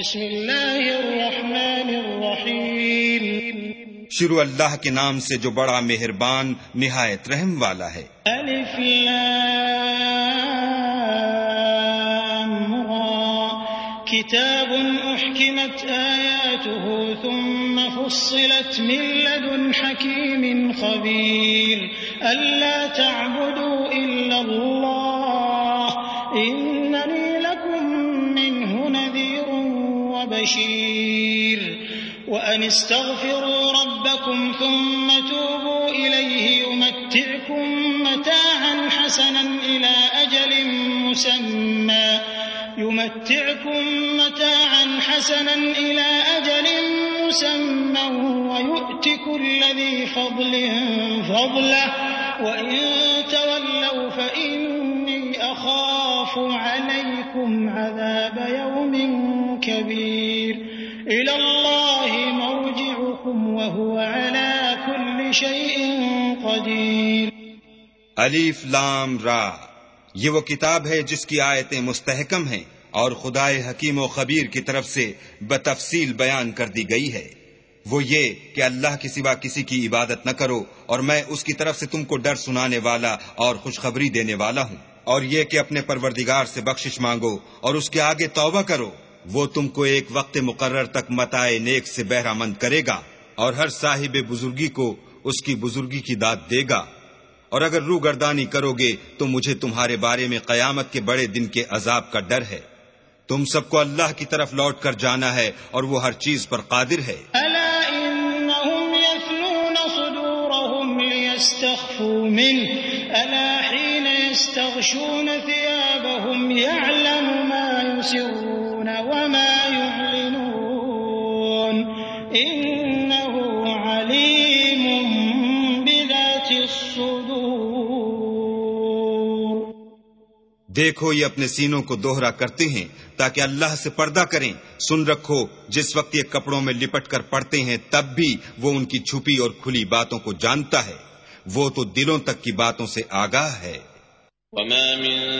بسم اللہ الرحمن الرحیم شروع اللہ کے نام سے جو بڑا مہربان نہایت رحم والا ہے۔ الف لام را۔ كتاب احكمت آياته ثم فصلت من لدن حكيم خبير ألا تعبدوا إلا الله إنني وبشير وأن استغفروا ربكم ثم توبوا إليه يمتعكم متاعا حسنا إلى أجل مسمى. يمتعكم متاعا حسنا إلى أجل مسمى. ويؤت كل ذي فضل فضله. وإن تولوا فإني أخاف عليكم عذاب يوم كبير. إلى الله مرجعكم وهو على كل شيء قدير. الف لام را. یہ وہ کتاب ہے جس کی آیتیں مستحکم ہیں اور خدائے حکیم و خبیر کی طرف سے بتفصیل بیان کر دی گئی ہے۔ وہ یہ کہ اللہ کے سوا کسی کی عبادت نہ کرو اور میں اس کی طرف سے تم کو ڈر سنانے والا اور خوشخبری دینے والا ہوں۔ اور یہ کہ اپنے پروردگار سے بخشش مانگو اور اس کے آگے توبہ کرو۔ وہ تم کو ایک وقت مقرر تک متائے نیک سے بہرہ مند کرے گا اور ہر صاحب بزرگی کو اس کی بزرگی کی داد دے گا۔ اور اگر رو گردانی کرو گے تو مجھے تمہارے بارے میں قیامت کے بڑے دن کے عذاب کا ڈر ہے۔ تم سب کو اللہ کی طرف لوٹ کر جانا ہے اور وہ ہر چیز پر قادر ہے۔ ألا حين يستغشون ثيابهم يعلم ما يسرون وما يعلنون. إنه عليم بذات الصدور. دیکھو یہ اپنے سینوں کو دوہرا کرتے ہیں تاکہ اللہ سے پردہ کریں۔ سن رکھو جس وقت یہ کپڑوں میں لپٹ کر پڑتے ہیں تب بھی وہ ان کی چھپی اور کھلی باتوں کو جانتا ہے۔ وہ تو دلوں تک کی باتوں سے آگاہ ہے۔ وما من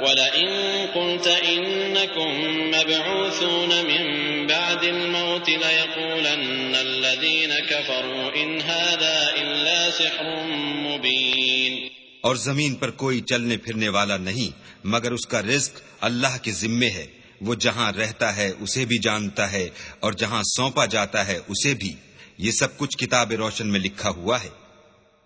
ولئن قلت إنكم مبعوثون من بعد الموت ليقولن الذين كفروا إن هذا إلا سحر مبين اور زمین پر کوئی چلنے پھرنے والا نہیں، مگر اس کا رزق اللہ کے ذمے ہے۔ وہ جہاں رہتا ہے، اسے بھی جانتا ہے، اور جہاں سونپا جاتا ہے، اسے بھی۔ یہ سب کچھ کتاب روشن میں لکھا ہوا ہے۔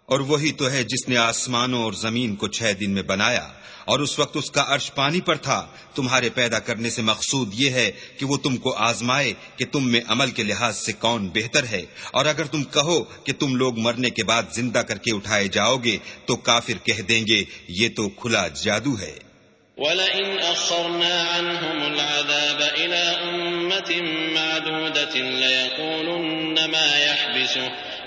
اور وہی تو ہے جس نے آسمانوں اور زمین کو چھ دن میں بنایا، اور اس وقت اس کا عرش پانی پر تھا۔ تمہارے پیدا کرنے سے مقصود یہ ہے کہ وہ تم کو آزمائے کہ تم میں عمل کے لحاظ سے کون بہتر ہے۔ اور اگر تم کہو کہ تم لوگ مرنے کے بعد زندہ کر کے اٹھائے جاؤ گے، تو کافر کہہ دیں گے، یہ تو کھلا جادو ہے۔ ولئن أخرنا عنهم العذاب إلى أمة معدودة ليقولن ما يحبسه.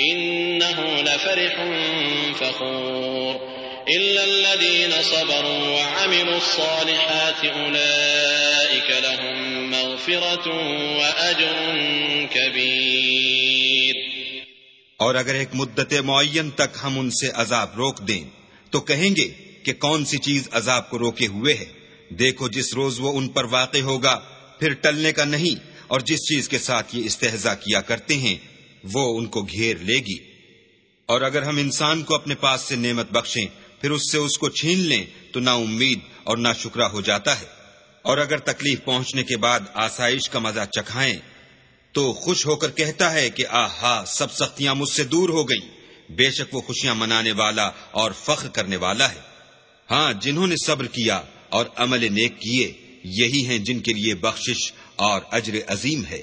إنه لفرح فخور. إلا الذين صبروا وعملوا الصالحات أولئك لهم مغفرة وأجر كبير. اور اگر ایک مدت معین تک ہم ان سے عذاب روک دیں، تو کہیں گے کہ کون سی چیز عذاب کو روکے ہوئے ہے؟ دیکھو جس روز وہ ان پر واقع ہوگا، پھر ٹلنے کا نہیں، اور جس چیز کے ساتھ یہ استحضا کیا کرتے ہیں وہ ان کو گھیر لے گی۔ اور اگر ہم انسان کو اپنے پاس سے نعمت بخشیں، پھر اس سے اس کو چھین لیں، تو نہ امید اور نہ شکرا ہو جاتا ہے۔ اور اگر تکلیف پہنچنے کے بعد آسائش کا مزہ چکھائیں، تو خوش ہو کر کہتا ہے کہ آہا، سب سختیاں مجھ سے دور ہو گئی بے شک وہ خوشیاں منانے والا اور فخر کرنے والا ہے۔ ہاں جنہوں نے صبر کیا اور عمل نیک کیے، یہی ہیں جن کے لیے بخشش اور اجر عظیم ہے۔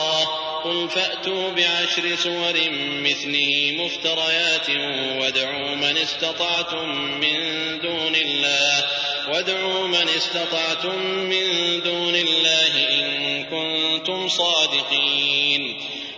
قل فأتوا بعشر سور مثله مفتريات وادعوا من استطعتم من دون الله، وادعوا من استطعتم من دون الله إن كنتم صادقين.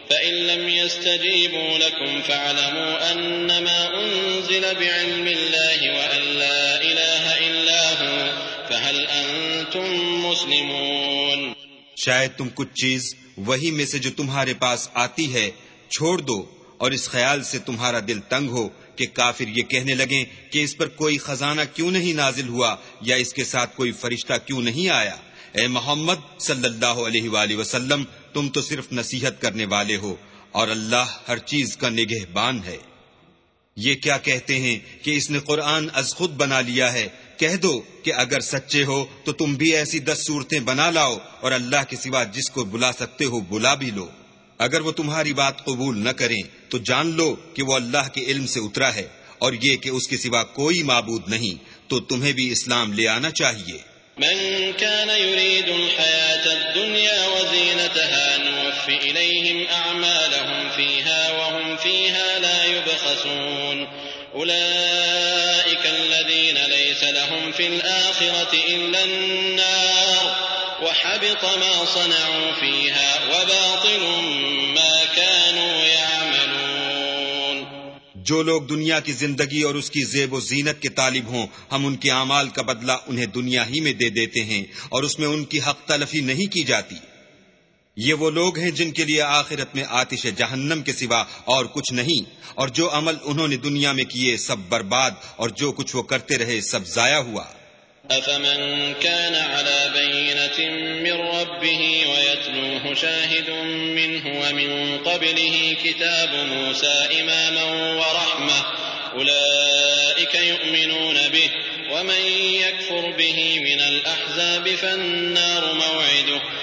فإن لم يستجيبوا لكم فاعلموا أنما أنزل بعلم الله وأن لا إله إلا هو، فهل أنتم مسلمون؟ شاید تم کچھ چیز وہی میں سے جو تمہارے پاس آتی ہے، چھوڑ دو اور اس خیال سے تمہارا دل تنگ ہو کہ کافر یہ کہنے لگیں کہ اس پر کوئی خزانہ کیوں نہیں نازل ہوا یا اس کے ساتھ کوئی فرشتہ کیوں نہیں آیا۔ اے محمد صلی اللہ علیہ وآلہ وسلم، تم تو صرف نصیحت کرنے والے ہو اور اللہ ہر چیز کا نگہ بان ہے۔ یہ کیا کہتے ہیں کہ اس نے قرآن از خود بنا لیا ہے کہہ دو کہ اگر سچے ہو تو تم بھی ایسی دس صورتیں بنا لاؤ اور اللہ کے سوا جس کو بلا سکتے ہو بلا بھی لو۔ اگر وہ تمہاری بات قبول نہ کریں تو جان لو کہ وہ اللہ کے علم سے اترا ہے اور یہ کہ اس کے سوا کوئی معبود نہیں تو تمہیں بھی اسلام لے آنا چاہیے۔ من كان يريد الحياة الدنيا وزينتها نوف إليهم أعمالهم فيها وهم فيها لا يبخسون أولئك فِي الْآخِرَةِ إِلَّا النَّارُ ۖ وَحَبِطَ مَا صَنَعُوا فِيهَا وَبَاطِلٌ مَّا كَانُوا يَعْمَلُونَ. جو لوگ دنیا کی زندگی اور اس کی زیب و زینت کے طالب ہوں، ہم ان کے اعمال کا بدلہ انہیں دنیا ہی میں دے دیتے ہیں اور اس میں ان کی حق تلفی نہیں کی جاتی۔ یہ وہ لوگ ہیں جن کے لیے آخرت میں آتش جہنم کے سوا اور کچھ نہیں، اور جو عمل انہوں نے دنیا میں کیے سب برباد، اور جو کچھ وہ کرتے رہے سب ضائع ہوا۔ أفمن كان على بينة من ربه ويتلوه شاهد منه ومن قبله كتاب موسى إماما ورحمة، أولئك يؤمنون به، ومن يكفر به من الأحزاب فالنار موعده.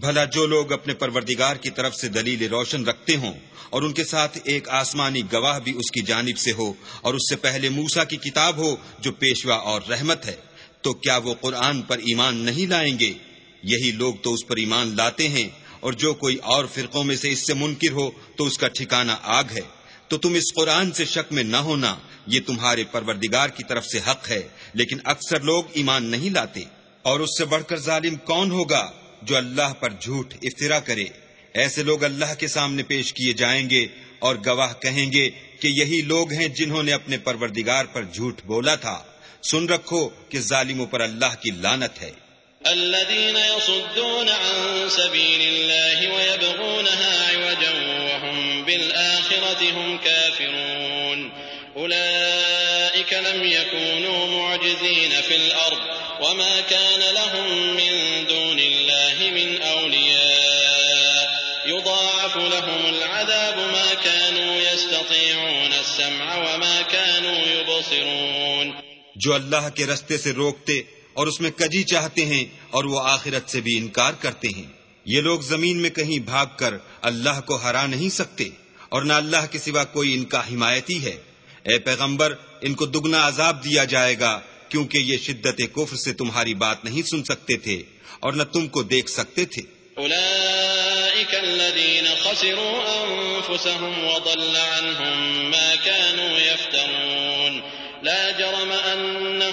بھلا جو لوگ اپنے پروردگار کی طرف سے دلیل روشن رکھتے ہوں اور ان کے ساتھ ایک آسمانی گواہ بھی اس کی جانب سے ہو اور اس سے پہلے موسا کی کتاب ہو جو پیشوا اور رحمت ہے، تو کیا وہ قرآن پر ایمان نہیں لائیں گے؟ یہی لوگ تو اس پر ایمان لاتے ہیں اور جو کوئی اور فرقوں میں سے اس سے منکر ہو تو اس کا ٹھکانہ آگ ہے۔ تو تم اس قرآن سے شک میں نہ ہونا، یہ تمہارے پروردگار کی طرف سے حق ہے، لیکن اکثر لوگ ایمان نہیں لاتے۔ اور اس سے بڑھ کر ظالم کون ہوگا؟ جو اللہ پر جھوٹ افطرا کرے۔ ایسے لوگ اللہ کے سامنے پیش کیے جائیں گے اور گواہ کہیں گے کہ یہی لوگ ہیں جنہوں نے اپنے پروردگار پر جھوٹ بولا تھا۔ سن رکھو کہ ظالموں پر اللہ کی لانت ہے۔ الذين يصدون عن سبيل الله ويبغونها عوجا وهم بالآخرة هم كافرون. أولئك لم يكونوا معجزين في الأرض وما كان لهم من دون الله يبصرون. جو اللہ کے رستے سے روکتے اور اس میں کجی چاہتے ہیں اور وہ آخرت سے بھی انکار کرتے ہیں۔ یہ لوگ زمین میں کہیں بھاگ کر اللہ کو ہرا نہیں سکتے اور نہ اللہ کے سوا کوئی ان کا حمایتی ہے۔ اے پیغمبر ان کو دگنا عذاب دیا جائے گا کیونکہ یہ شدت کفر سے تمہاری بات نہیں سن سکتے تھے اور نہ تم کو دیکھ سکتے تھے۔ خسروا وضل عنهم ما كانوا يفترون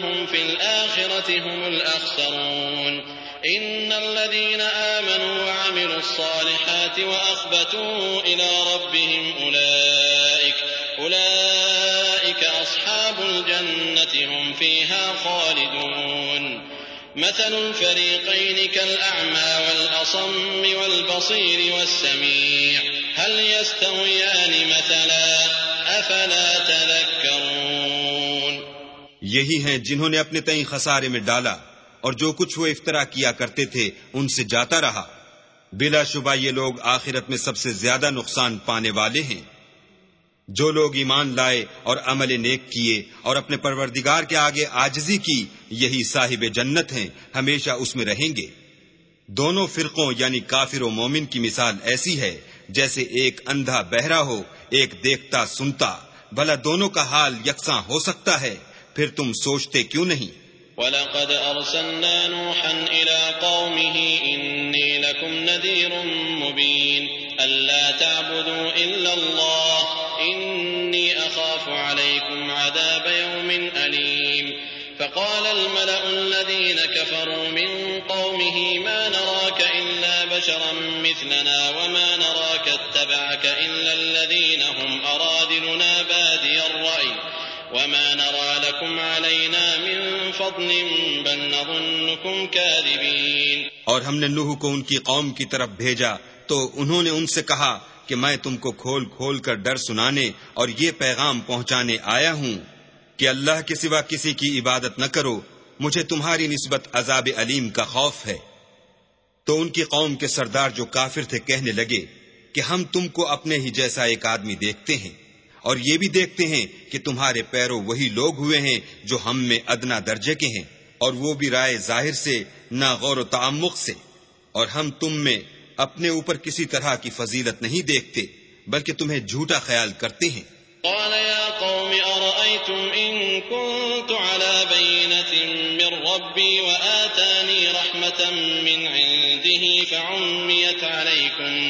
لا في الآخرة هم الأخسرون إن الذين آمنوا وعملوا الصالحات وأخبتوا إلى ربهم أولئك أولئك أصحاب الجنة هم فيها خالدون مثل الفريقين كالأعمى والأصم والبصير والسميع هل يستويان مثلا أفلا تذكرون یہی ہیں جنہوں نے اپنے تئیں خسارے میں ڈالا اور جو کچھ وہ افطرا کیا کرتے تھے، ان سے جاتا رہا۔ بلا شبہ یہ لوگ آخرت میں سب سے زیادہ نقصان پانے والے ہیں۔ جو لوگ ایمان لائے اور عمل نیک کیے اور اپنے پروردگار کے آگے آجزی کی، یہی صاحب جنت ہیں، ہمیشہ اس میں رہیں گے۔ دونوں فرقوں یعنی کافر و مومن کی مثال ایسی ہے، جیسے ایک اندھا بہرا ہو، ایک دیکھتا سنتا۔ بھلا دونوں کا حال یکساں ہو سکتا ہے۔ پھر تم سوچتے کیوں نہیں؟ وَلَقَدْ أَرْسَلْنَا نُوحًا إِلَىٰ قَوْمِهِ إِنِّي لَكُمْ نَذِيرٌ مُّبِينٌ أَلَّا تَعْبُدُوا إِلَّا اللَّهَ إِنِّي أَخَافُ عَلَيْكُمْ عَذَابَ يَوْمٍ أَلِيمٍ فَقَالَ الْمَلَأُ الَّذِينَ كَفَرُوا مِن قَوْمِهِ مَا نَرَاكَ إِلَّا بَشَرًا مِّثْلَنَا وَمَا نَرَاكَ اتَّبَعَكَ إِلَّا الَّذِينَ هُمْ أَرَادِلُنَا بَادِيَ الرَّأْيِ وما نرى لكم علينا من فضل بل نظنكم كاذبين اور ہم نے نوح کو ان کی قوم کی طرف بھیجا تو انہوں نے ان سے کہا کہ میں تم کو کھول کھول کر ڈر سنانے اور یہ پیغام پہنچانے آیا ہوں کہ اللہ کے سوا کسی کی عبادت نہ کرو، مجھے تمہاری نسبت عذاب علیم کا خوف ہے۔ تو ان کی قوم کے سردار جو کافر تھے کہنے لگے کہ ہم تم کو اپنے ہی جیسا ایک آدمی دیکھتے ہیں۔ اور یہ بھی دیکھتے ہیں کہ تمہارے پیروں وہی لوگ ہوئے ہیں جو ہم میں ادنا درجے کے ہیں اور وہ بھی رائے ظاہر سے، نہ غور و تعمق سے۔ اور ہم تم میں اپنے اوپر کسی طرح کی فضیلت نہیں دیکھتے، بلکہ تمہیں جھوٹا خیال کرتے ہیں۔ قال يا قوم، أرأيتم إن كنت على بينة من ربي وآتاني رحمة من عنده فعميت عليكم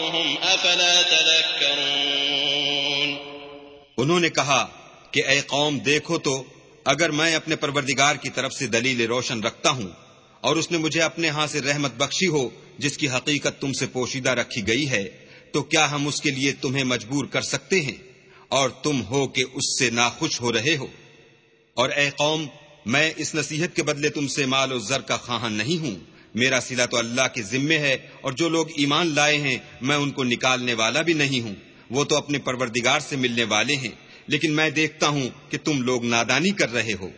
طردتهم أفلا تذكرون انہوں نے کہا کہ اے قوم دیکھو تو اگر میں اپنے پروردگار کی طرف سے دلیل روشن رکھتا ہوں اور اس نے مجھے اپنے ہاں سے رحمت بخشی ہو جس کی حقیقت تم سے پوشیدہ رکھی گئی ہے، تو کیا ہم اس کے لیے تمہیں مجبور کر سکتے ہیں اور تم ہو کہ اس سے ناخوش ہو رہے ہو؟ اور اے قوم، میں اس نصیحت کے بدلے تم سے مال و زر کا خواہاں نہیں ہوں میرا سلا تو اللہ کے ذمے ہے اور جو لوگ ایمان لائے ہیں، میں ان کو نکالنے والا بھی نہیں ہوں۔ وہ تو اپنے پروردگار سے ملنے والے ہیں، لیکن میں دیکھتا ہوں کہ تم لوگ نادانی کر رہے ہو۔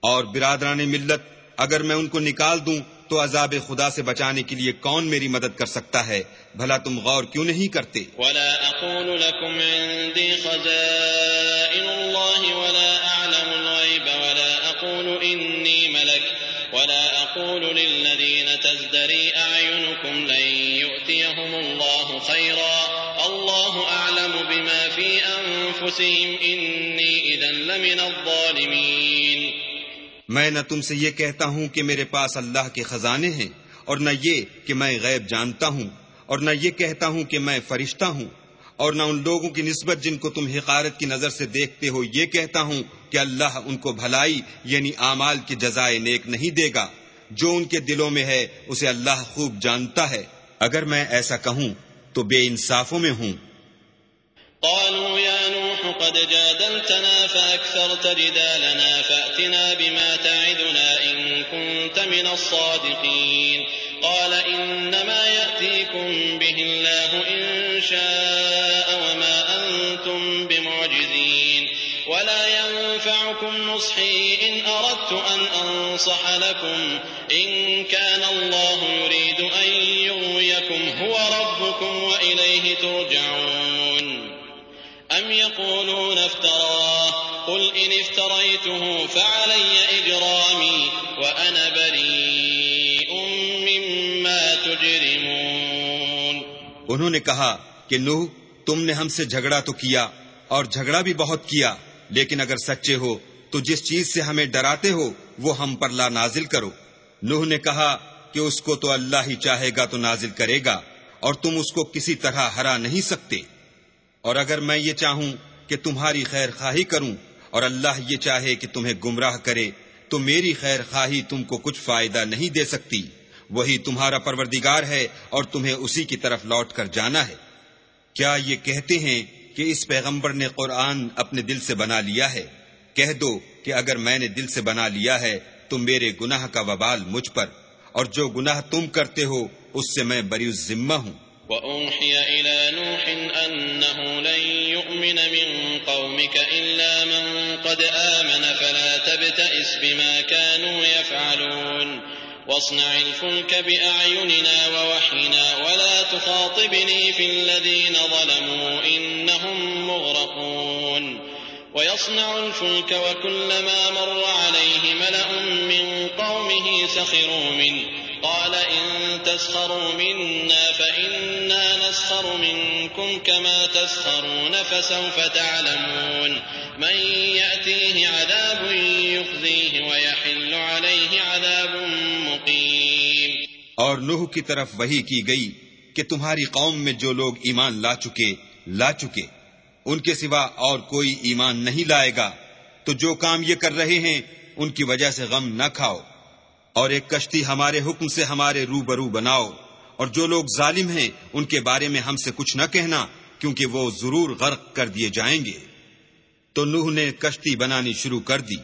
اور برادران ملت، اگر میں ان کو نکال دوں تو عذاب خدا سے بچانے کے لیے کون میری مدد کر سکتا ہے؟ بھلا تم غور کیوں نہیں کرتے؟ ولا اقول لكم عندي خزائن الله ولا تزدري اعينكم لن يؤتيهم الله خيرا. الله اعلم بما في انفسهم اني اذا لمن الظالمين. میں نہ تم سے یہ کہتا ہوں کہ میرے پاس اللہ کے خزانے ہیں اور نہ یہ کہ میں غیب جانتا ہوں اور نہ یہ کہتا ہوں کہ میں فرشتہ ہوں اور نہ ان لوگوں کی نسبت جن کو تم حقارت کی نظر سے دیکھتے ہو یہ کہتا ہوں کہ اللہ ان کو بھلائی یعنی اعمال کی جزائے نیک نہیں دے گا۔ جو ان کے دلوں میں ہے، اسے اللہ خوب جانتا ہے۔ اگر میں ایسا کہوں تو بے انصافوں میں ہوں۔ قالوا يا نوح قد جادلتنا فأكثرت جدالنا فأتنا بما تعدنا إن كنت من الصادقين۔ قال إنما يأتيكم به الله إن شاء وما أنتم بمعجزين ولا ينفعكم نصحي إن أردت أن أنصح لكم. إن كان الله يريد أن يغويكم، هو ربكم وإليه ترجعون. أم يقولون افتراه؟ قل إن افتريته فعلي إجرامي وأنا بريء مما تجرمون. انہوں نے کہا کہ نوح، تم نے ہم سے جھگڑا تو کیا اور جھگڑا بھی بہت کیا۔ لیکن اگر سچے ہو، تو جس چیز سے ہمیں ڈراتے ہو، وہ ہم پر لا نازل کرو۔ نوح نے کہا کہ اس کو تو اللہ ہی چاہے گا تو نازل کرے گا، اور تم اس کو کسی طرح ہرا نہیں سکتے۔ اور اگر میں یہ چاہوں کہ تمہاری خیر خواہی کروں، اور اللہ یہ چاہے کہ تمہیں گمراہ کرے، تو میری خیر خواہی تم کو کچھ فائدہ نہیں دے سکتی۔ وہی تمہارا پروردگار ہے اور تمہیں اسی کی طرف لوٹ کر جانا ہے۔ کیا یہ کہتے ہیں کہ اس پیغمبر نے قرآن اپنے دل سے بنا لیا ہے۔ کہہ دو کہ اگر میں نے دل سے بنا لیا ہے تو میرے گناہ کا وبال مجھ پر، اور جو گناہ تم کرتے ہو اس سے میں بری ذمہ ہوں۔ وأوحي إلى نوح أنه لن يؤمن من قومك إلا من قد آمن فلا تبتئس بما كانوا يفعلون واصنع الفلك بأعيننا ووحينا ولا تخاطبني في الذين ظلموا إنهم مغرقون. ويصنع الفلك وكلما مر عليه ملأ من قومه سخروا منه. قال إن تسخروا منا فإنا نسخر منكم كما تسخرون فسوف تعلمون. من يأتيه عذاب يخزيه ويحل عليه عذاب اور نوح کی طرف وہی کی گئی کہ تمہاری قوم میں جو لوگ ایمان لا چکے لا چکے۔ ان کے سوا اور کوئی ایمان نہیں لائے گا۔ تو جو کام یہ کر رہے ہیں، ان کی وجہ سے غم نہ کھاؤ۔ اور ایک کشتی ہمارے حکم سے ہمارے رو برو بناؤ۔ اور جو لوگ ظالم ہیں، ان کے بارے میں ہم سے کچھ نہ کہنا، کیونکہ وہ ضرور غرق کر دیے جائیں گے۔ تو نوح نے کشتی بنانی شروع کر دی۔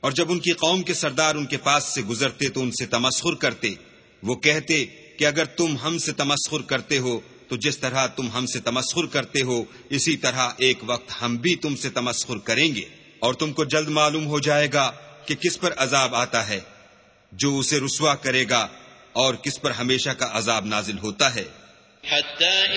اور جب ان کی قوم کے سردار ان کے پاس سے گزرتے، تو ان سے تمسخر کرتے۔ وہ کہتے کہ اگر تم ہم سے تمسخر کرتے ہو، تو جس طرح تم ہم سے تمسخر کرتے ہو، اسی طرح ایک وقت ہم بھی تم سے تمسخر کریں گے۔ اور تم کو جلد معلوم ہو جائے گا کہ کس پر عذاب آتا ہے، جو اسے رسوا کرے گا، اور کس پر ہمیشہ کا عذاب نازل ہوتا ہے۔ حتى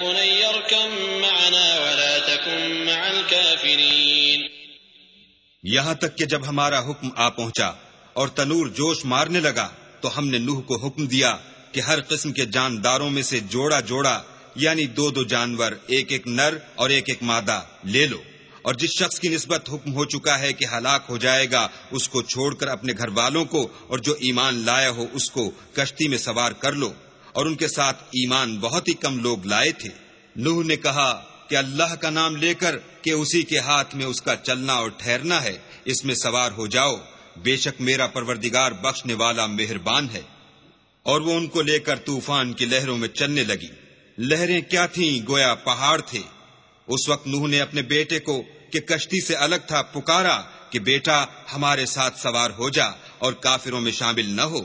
بني اركب معنا ولا تكن مع الكافرين. یہاں تک کہ جب ہمارا حکم آ پہنچا اور تنور جوش مارنے لگا، تو ہم نے نوح کو حکم دیا کہ ہر قسم کے جانداروں میں سے جوڑا جوڑا یعنی دو دو جانور، ایک ایک نر اور ایک ایک مادہ، لے لو۔ اور جس شخص کی نسبت حکم ہو چکا ہے کہ ہلاک ہو جائے گا، اس کو چھوڑ کر اپنے گھر والوں کو اور جو ایمان لایا ہو، اس کو کشتی میں سوار کر لو۔ اور ان کے ساتھ ایمان بہت ہی کم لوگ لائے تھے۔ نوح نے کہا کہ اللہ کا نام لے کر کہ اسی کے ہاتھ میں اس کا چلنا اور ٹھہرنا ہے، اس میں سوار ہو جاؤ۔ بے شک میرا پروردگار بخشنے والا مہربان ہے۔ اور وہ ان کو لے کر طوفان کی لہروں میں چلنے لگی۔ لہریں کیا تھیں؟ گویا پہاڑ تھے۔ اس وقت نوح نے اپنے بیٹے کو کہ کشتی سے الگ تھا پکارا کہ بیٹا ہمارے ساتھ سوار ہو جا اور کافروں میں شامل نہ ہو۔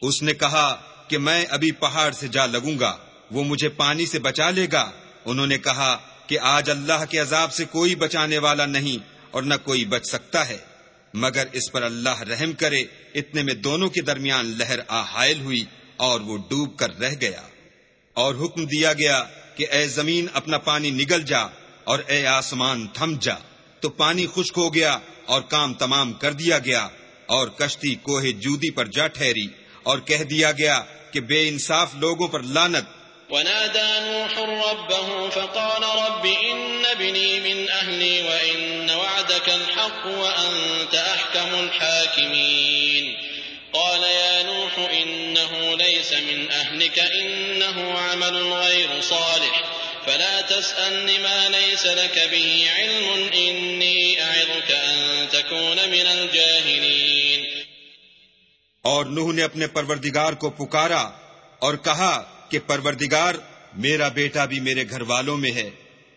اس نے کہا کہ میں ابھی پہاڑ سے جا لگوں گا، وہ مجھے پانی سے بچا لے گا۔ انہوں نے کہا کہ آج اللہ کے عذاب سے کوئی بچانے والا نہیں اور نہ کوئی بچ سکتا ہے۔ مگر اس پر اللہ رحم کرے، اتنے میں دونوں کے درمیان لہر آ حائل ہوئی اور وہ ڈوب کر رہ گیا۔ اور حکم دیا گیا کہ اے زمین اپنا پانی نگل جا اور اے آسمان تھم جا۔ تو پانی خشک ہو گیا اور کام تمام کر دیا گیا اور کشتی کوہ جودی پر جا ٹھہری اور کہہ دیا گیا کہ بے انصاف لوگوں پر لانت ونادى نوح ربه فقال رب إن بني من أهلي وإن وعدك الحق وأنت أحكم الحاكمين۔ قال يا نوح إنه ليس من أهلك، إنه عمل غير صالح۔ فلا تسألن ما ليس لك به علم، إني أعظك أن تكون من الجاهلين۔ اور نوح نے اپنے پروردگار کو پکارا اور کہا کہ پروردگار، میرا بیٹا بھی میرے گھر والوں میں ہے۔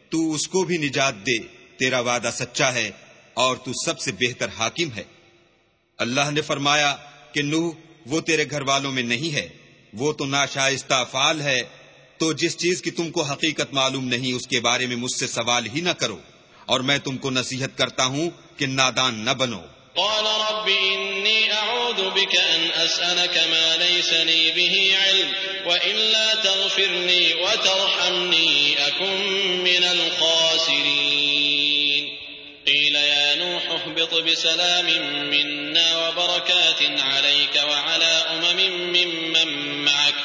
تو اس کو بھی نجات دے، تیرا وعدہ سچا ہے اور تو سب سے بہتر حاکم ہے۔ اللہ نے فرمایا کہ نوح، وہ تیرے گھر والوں میں نہیں ہے۔ وہ تو ناشائستہ فال ہے۔ تو جس چیز کی تم کو حقیقت معلوم نہیں، اس کے بارے میں مجھ سے سوال ہی نہ کرو۔ اور میں تم کو نصیحت کرتا ہوں کہ نادان نہ بنو۔ قال أعوذ بك أن أسألك ما ليس لي به علم، وإلا تغفر لي وترحمني أكن من الخاسرين. قيل يا نوح اهبط بسلام منا وبركات عليك وعلى أمم ممن معك،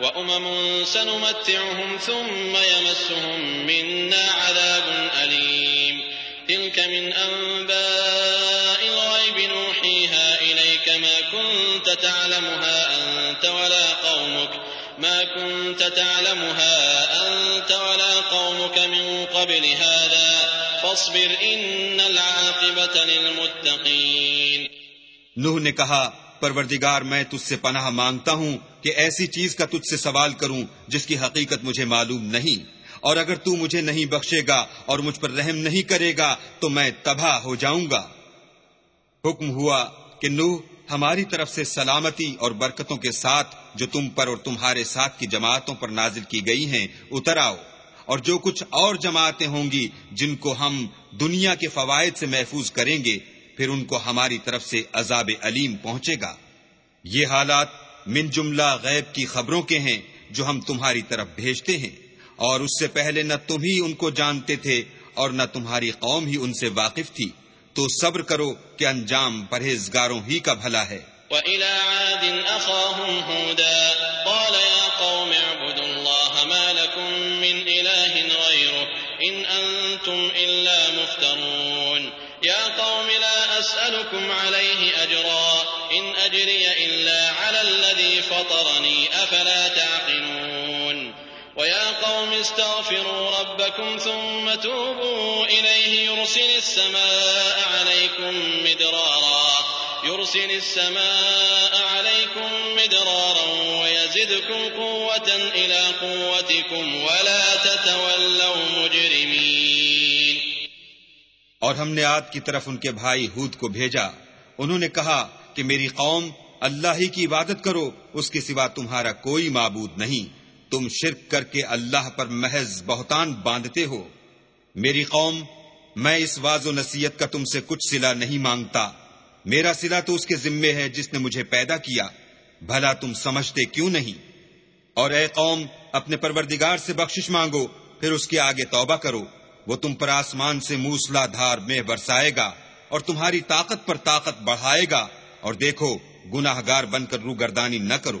وأمم سنمتعهم ثم يمسهم منا عذاب أليم. تلك من أنباء كنت تعلمها أنت ولا قومك، ما كنت تعلمها أنت ولا قومك من قبل هذا، فاصبر إن العاقبة للمتقين. نوح نے کہا، پروردگار، میں تجھ سے پناہ مانگتا ہوں کہ ایسی چیز کا تجھ سے سوال کروں جس کی حقیقت مجھے معلوم نہیں، اور اگر تو مجھے نہیں بخشے گا اور مجھ پر رحم نہیں کرے گا، تو میں تباہ ہو جاؤں گا۔ حکم ہوا کہ نوح ہماری طرف سے سلامتی اور برکتوں کے ساتھ جو تم پر اور تمہارے ساتھ کی جماعتوں پر نازل کی گئی ہیں، اتر آؤ۔ اور جو کچھ اور جماعتیں ہوں گی، جن کو ہم دنیا کے فوائد سے محفوظ کریں گے، پھر ان کو ہماری طرف سے عذاب علیم پہنچے گا۔ یہ حالات من جملہ غیب کی خبروں کے ہیں جو ہم تمہاری طرف بھیجتے ہیں۔ اور اس سے پہلے نہ تم ہی ان کو جانتے تھے اور نہ تمہاری قوم ہی ان سے واقف تھی۔ تو صبر کرو کہ انجام پرہیزگاروں ہی کا بھلا ہے۔ وَإِلَى عَادٍ أَخَاهُمْ هُودًا قَالَ يَا قَوْمِ اعْبُدُوا اللَّهَ مَا لَكُمْ مِنْ إِلَٰهٍ غَيْرُهُ إِنْ أَنْتُمْ إِلَّا مُفْتَرُونَ۔ يَا قَوْمِ لَا أَسْأَلُكُمْ عَلَيْهِ أَجْرًا إِنْ أَجْرِيَ إِلَّا عَلَى الَّذِي فَطَرَنِي أَفَلَا تَعْقِلُونَ۔ قوم استغفروا ربكم ثم توبوا إليه يرسل السماء عليكم مدرارا، يرسل السماء عليكم مدرارا ويزدكم قوة إلى قوتكم ولا تتولوا مجرمين. اور ہم نے آد کی طرف ان کے بھائی ہود کو بھیجا۔ انہوں نے کہا کہ میری قوم اللہ ہی کی عبادت کرو، اس کے سوا تمہارا کوئی معبود نہیں۔ تم شرک کر کے اللہ پر محض بہتان باندھتے ہو۔ میری قوم، میں اس واض و نصیحت کا تم سے کچھ سلا نہیں مانگتا۔ میرا سلا تو اس کے ذمے ہے جس نے مجھے پیدا کیا۔ بھلا تم سمجھتے کیوں نہیں؟ اور اے قوم، اپنے پروردگار سے بخشش مانگو، پھر اس کے آگے توبہ کرو۔ وہ تم پر آسمان سے موسلا دھار میں برسائے گا اور تمہاری طاقت پر طاقت بڑھائے گا۔ اور دیکھو گناہ گار بن کر رو گردانی نہ کرو۔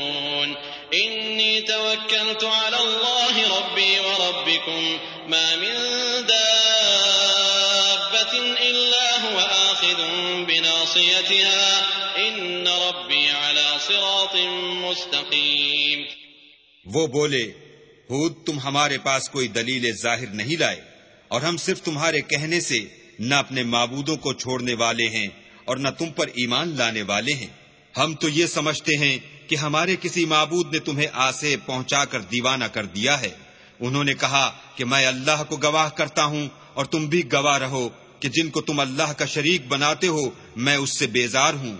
توكلت على الله ربي وربكم ما من دابة إلا هو آخذ بناصيتها إن ربي على صراط مستقيم وہ بولے، ہود، تم ہمارے پاس کوئی دلیل ظاہر نہیں لائے، اور ہم صرف تمہارے کہنے سے نہ اپنے معبودوں کو چھوڑنے والے ہیں، اور نہ تم پر ایمان لانے والے ہیں۔ ہم تو یہ سمجھتے ہیں کہ ہمارے کسی معبود نے تمہیں آسے پہنچا کر دیوانہ کر دیا ہے۔ انہوں نے کہا کہ میں اللہ کو گواہ کرتا ہوں اور تم بھی گواہ رہو کہ جن کو تم اللہ کا شریک بناتے ہو، میں اس سے بیزار ہوں۔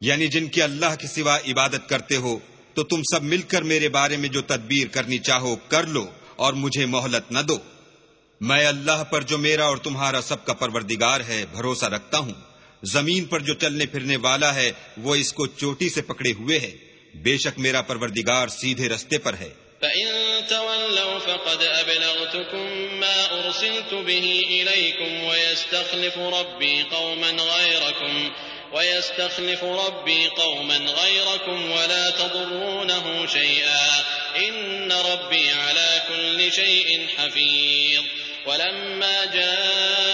یعنی جن کی اللہ کے سوا عبادت کرتے ہو، تو تم سب مل کر میرے بارے میں جو تدبیر کرنی چاہو کر لو اور مجھے مہلت نہ دو۔ میں اللہ پر جو میرا اور تمہارا سب کا پروردگار ہے، بھروسہ رکھتا ہوں۔ زمین پر جو چلنے پھرنے والا ہے، وہ اس کو چوٹی سے پکڑے ہوئے ہے۔ بے شک میرا پروردگار سیدھے رستے پر ہے۔ فَإِن تَوَلَّوْا فَقَدْ أَبْلَغْتُكُم مَّا أُرْسِلْتُ بِهِ إِلَيْكُمْ وَيَسْتَخْلِفُ رَبِّي قَوْمًا غَيْرَكُمْ ويستخلف ربي قوما غيركم ولا تضرونه شيئا إن ربي على كل شيء حفيظ. ولما جاء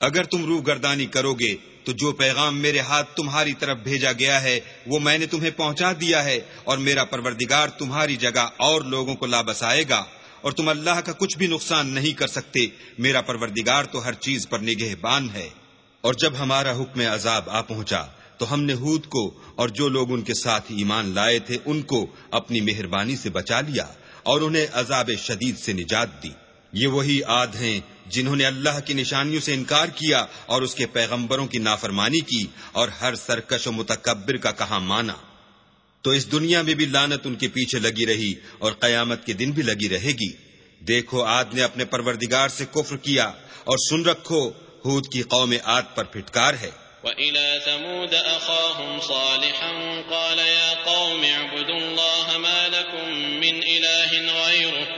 اگر تم روح گردانی کرو گے تو جو پیغام میرے ہاتھ تمہاری طرف بھیجا گیا ہے، وہ میں نے تمہیں پہنچا دیا ہے، اور میرا پروردگار تمہاری جگہ اور لوگوں کو لابس آئے گا، اور تم اللہ کا کچھ بھی نقصان نہیں کر سکتے، میرا پروردگار تو ہر چیز پر نگہ بان ہے۔ اور جب ہمارا حکم عذاب آ پہنچا، تو ہم نے ہود کو اور جو لوگ ان کے ساتھ ایمان لائے تھے، ان کو اپنی مہربانی سے بچا لیا، اور انہیں عذاب شدید سے نجات دی۔ یہ وہی آد ہیں جنہوں نے اللہ کی نشانیوں سے انکار کیا اور اس کے پیغمبروں کی نافرمانی کی اور ہر سرکش و متکبر کا کہا مانا۔ تو اس دنیا میں بھی لانت ان کے پیچھے لگی رہی اور قیامت کے دن بھی لگی رہے گی۔ دیکھو آد نے اپنے پروردگار سے کفر کیا اور سن رکھو، ہود کی قوم آد پر پھٹکار ہے۔ وَإِلَى ثَمُودَ أَخَاهُمْ صَالِحًا قَالَ يَا قَوْمِ اعْبُدُوا اللَّهَ مَا لَكُمْ مِنْ إِلَٰهٍ غَيْرُهُ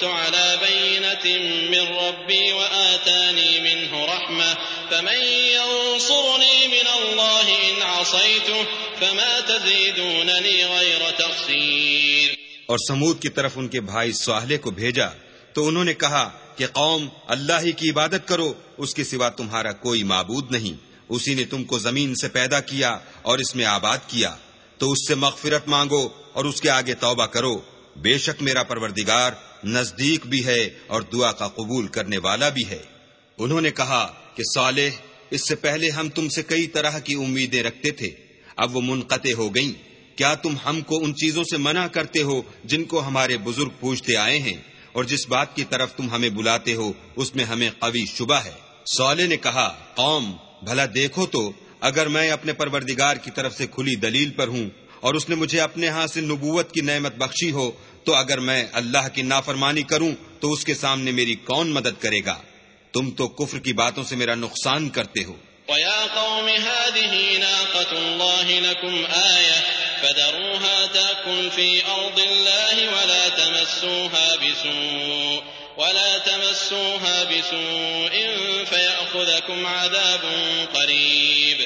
كنت على بينة من ربي وآتاني منه رحمة فمن ينصرني من الله إن عصيته فما تزيدونني غير تخسير۔ اور سمود کی طرف ان کے بھائی سواہلے کو بھیجا تو انہوں نے کہا کہ قوم اللہ ہی کی عبادت کرو، اس کے سوا تمہارا کوئی معبود نہیں۔ اسی نے تم کو زمین سے پیدا کیا اور اس میں آباد کیا۔ تو اس سے مغفرت مانگو اور اس کے آگے توبہ کرو۔ بے شک میرا پروردگار نزدیک بھی ہے اور دعا کا قبول کرنے والا بھی ہے۔ انہوں نے کہا کہ صالح، اس سے پہلے ہم تم سے کئی طرح کی امیدیں رکھتے تھے، اب وہ منقطع ہو گئیں۔ کیا تم ہم کو ان چیزوں سے منع کرتے ہو جن کو ہمارے بزرگ پوچھتے آئے ہیں؟ اور جس بات کی طرف تم ہمیں بلاتے ہو، اس میں ہمیں قوی شبہ ہے۔ سولے نے کہا، قوم، بھلا دیکھو تو، اگر میں اپنے پروردگار کی طرف سے کھلی دلیل پر ہوں اور اس نے مجھے اپنے ہاں سے نبوت کی نعمت بخشی ہو تو اگر میں اللہ کی نافرمانی کروں تو اس کے سامنے میری کون مدد کرے گا؟ تم تو کفر کی باتوں سے میرا نقصان کرتے ہو۔ وَيَا قَوْمِ هَذِهِ نَاقَةُ اللَّهِ لَكُمْ آيَةً فَذَرُوهَا تَأْكُلْ فِي أَرْضِ اللَّهِ وَلَا تَمَسُّوهَا بِسُوءٍ ولا تمسوها بسوء فيأخذكم عذاب قريب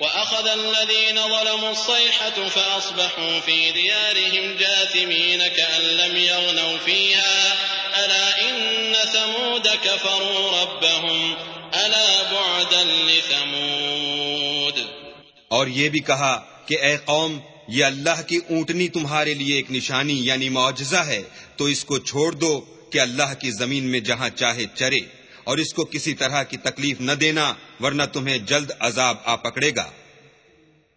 وأخذ الذين ظلموا الصيحة فأصبحوا في ديارهم جاثمين كأن لم يغنوا فيها. ألا إن ثمود كفروا ربهم. ألا بعدا لثمود. اور یہ بھی کہا کہ اے قوم، یہ اللہ کی اونٹنی تمہارے لیے ایک نشانی یعنی معجزہ ہے، تو اس کو چھوڑ دو کہ اللہ کی زمین میں جہاں چاہے چرے۔ اور اس کو کسی طرح کی تکلیف نہ دینا، ورنہ تمہیں جلد عذاب آ پکڑے گا۔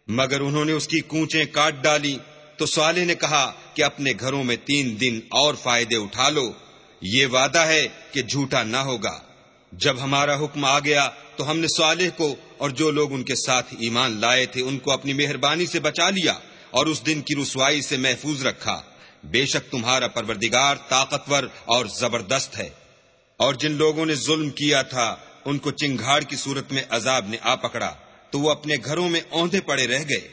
مگر انہوں نے اس کی کوچیں کاٹ ڈالی۔ تو صالح نے کہا کہ اپنے گھروں میں تین دن اور فائدے اٹھا لو۔ یہ وعدہ ہے کہ جھوٹا نہ ہوگا۔ جب ہمارا حکم آ گیا تو ہم نے صالح کو اور جو لوگ ان کے ساتھ ایمان لائے تھے ان کو اپنی مہربانی سے بچا لیا اور اس دن کی رسوائی سے محفوظ رکھا۔ بے شک تمہارا پروردگار طاقتور اور زبردست ہے۔ اور جن لوگوں نے ظلم کیا تھا، ان کو چنگھاڑ کی صورت میں عذاب نے آ پکڑا۔ تو وہ اپنے گھروں میں اوندے پڑے رہ گئے۔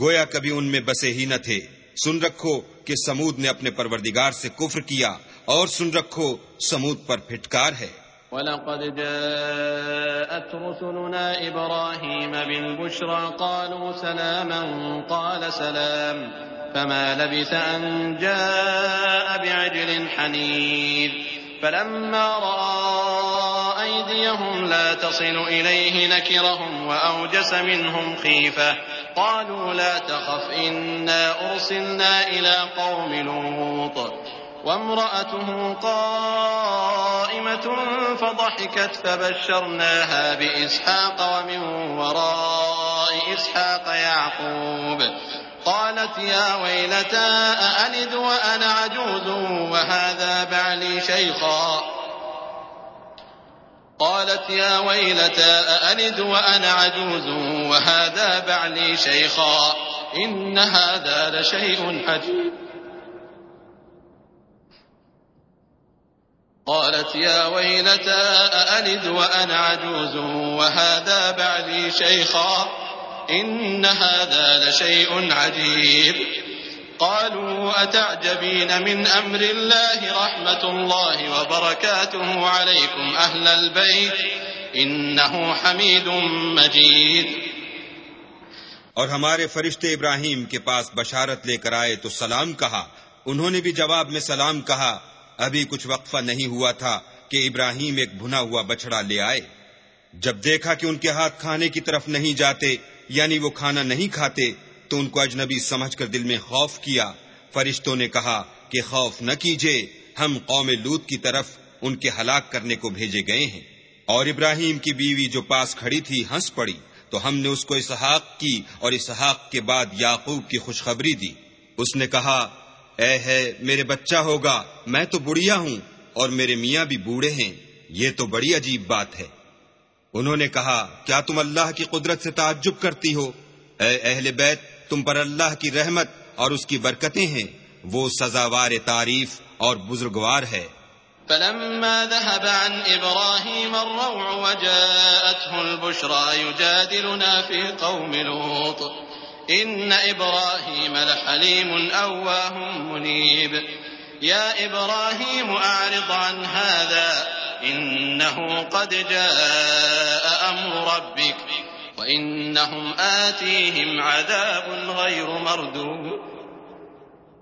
گویا کبھی ان میں بسے ہی نہ تھے۔ سن رکھو کہ سمود نے اپنے پروردگار سے کفر کیا، اور سن رکھو سمود پر پھٹکار ہے۔ وَلَقَدْ جَاءَتْ رُسُلُنَا إِبْرَاهِيمَ بِالْبُشْرَى قَالُوا سَلَامًا، قَالَ سَلَامٌ، فَمَا لَبِثَ أَن جَاءَ بِعِجْلٍ حَنِيذٍ فَلَمَّا رَأَىٰ أَيْدِيَهُمْ لَا تَصِلُ إِلَيْهِ نَكِرَهُمْ وَأَوْجَسَ مِنْهُمْ خِيفَةً ۚ. قَالُوا لَا تَخَفْ، إِنَّا أُرْسِلْنَا إِلَىٰ قَوْمِ لُوطٍ. وامرأته قائمة فضحكت فبشرناها بإسحاق ومن وراء إسحاق يعقوب. قالت يا ويلتى، أألد وأنا عجوز، وهذا بعلي شيخا. قالت يا ويلتى، أألد وأنا عجوز، وهذا بعلي شيخا. إن هذا لشيء عجيب قالت يا ويلتى، أألد وأنا عجوز، وهذا بعلي شيخا. إن هذا لشيء عجيب. قالوا أتعجبين من أمر الله رحمة الله وبركاته عليكم أهل البيت إنه حميد مجيد. اور ہمارے فرشتے ابراہیم کے پاس بشارت لے کر آئے تو سلام کہا۔ انہوں نے بھی جواب میں سلام کہا۔ ابھی کچھ وقفہ نہیں ہوا تھا کہ ابراہیم ایک بھنا ہوا بچڑا لے آئے۔ جب دیکھا کہ ان کے ہاتھ کھانے کی طرف نہیں جاتے یعنی وہ کھانا نہیں کھاتے تو ان کو اجنبی سمجھ کر دل میں خوف کیا۔ فرشتوں نے کہا کہ خوف نہ کیجیے ہم قوم لوت کی طرف ان کے ہلاک کرنے کو بھیجے گئے ہیں۔ اور ابراہیم کی بیوی جو پاس کھڑی تھی ہنس پڑی۔ تو ہم نے اس کو اسحاق کی اور اسحاق کے بعد یاقوب کی خوشخبری دی۔ اس نے کہا، اے ہے، میرے بچہ ہوگا، میں تو بڑھیا ہوں اور میرے میاں بھی بوڑھے ہیں۔ یہ تو بڑی عجیب بات ہے۔ انہوں نے کہا، کیا تم اللہ کی قدرت سے تعجب کرتی ہو؟ اے اہل بیت، تم پر اللہ کی رحمت اور اس کی برکتیں ہیں۔ وہ سزاوار تعریف اور بزرگوار ہے۔ فلما ذهب عن إبراهيم الروع وجاءته البشرى يجادلنا في قوم لوط. إن إبراهيم لحليم أواه منيب. يا إبراهيم أعرض عن هذا. إنه قد جاء أمر ربك وإنهم آتيهم عذاب غير مردود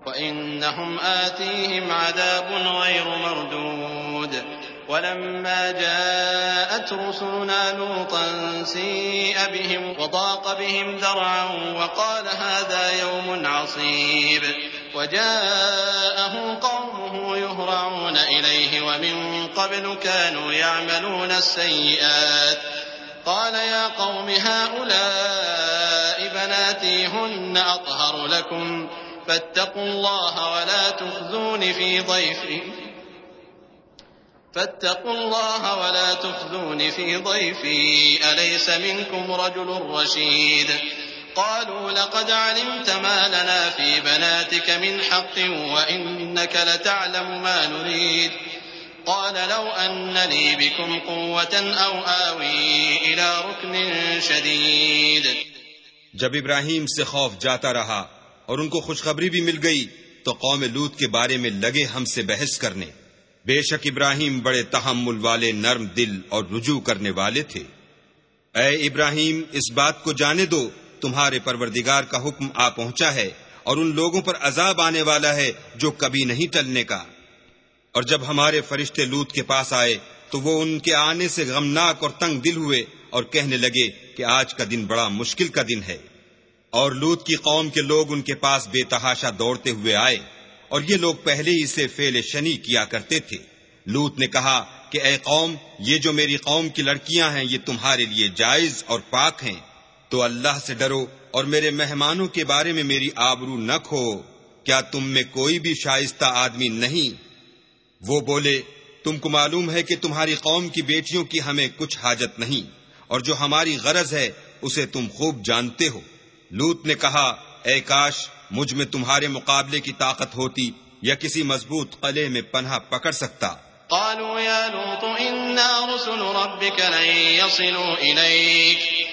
وإنهم آتيهم عذاب غير مردود ولما جاءت رسلنا لوطا سيء بهم وضاق بهم ذرعا وقال هذا يوم عصيب وجاءه قومه يهرعون إليه ومن قبل كانوا يعملون السيئات. قال يا قوم هؤلاء بناتي هن أطهر لكم. فاتقوا الله ولا تخزون في ضيفي فاتقوا الله ولا تخزون في ضيفي. أليس منكم رجل رشيد؟ قالوا لقد علمت ما لنا في بناتك من حق وإنك لتعلم ما نريد. قال لو أن لي بكم قوة أو آوي إلى ركن شديد. جب ابراہیم سے خوف جاتا رہا اور ان کو خوشخبری بھی مل گئی، تو قوم لوت کے بارے میں لگے ہم سے بحث کرنے۔ بے شک ابراہیم بڑے تحمل والے، نرم دل اور رجوع کرنے والے تھے۔ اے ابراہیم، اس بات کو جانے دو۔ تمہارے پروردگار کا حکم آ پہنچا ہے اور ان لوگوں پر عذاب آنے والا ہے جو کبھی نہیں ٹلنے کا۔ اور جب ہمارے فرشتے لوت کے پاس آئے تو وہ ان کے آنے سے غمناک اور تنگ دل ہوئے اور کہنے لگے کہ آج کا دن بڑا مشکل کا دن ہے۔ اور لوت کی قوم کے لوگ ان کے پاس بے تحاشا دوڑتے ہوئے آئے اور یہ لوگ پہلے ہی سے فیل شنی کیا کرتے تھے۔ لوت نے کہا کہ اے قوم، یہ جو میری قوم کی لڑکیاں ہیں، یہ تمہارے لیے جائز اور پاک ہیں۔ تو اللہ سے ڈرو اور میرے مہمانوں کے بارے میں میری آبرو نہ کھو۔ کیا تم میں کوئی بھی شائستہ آدمی نہیں؟ وہ بولے، تم کو معلوم ہے کہ تمہاری قوم کی بیٹیوں کی ہمیں کچھ حاجت نہیں، اور جو ہماری غرض ہے، اسے تم خوب جانتے ہو۔ لوت نے کہا، اے کاش، مجھ میں تمہارے مقابلے کی طاقت ہوتی یا کسی مضبوط قلعے میں پناہ پکڑ سکتا۔ قالوا يا لوط، إنا رسل ربك لن يصلوا إليك۔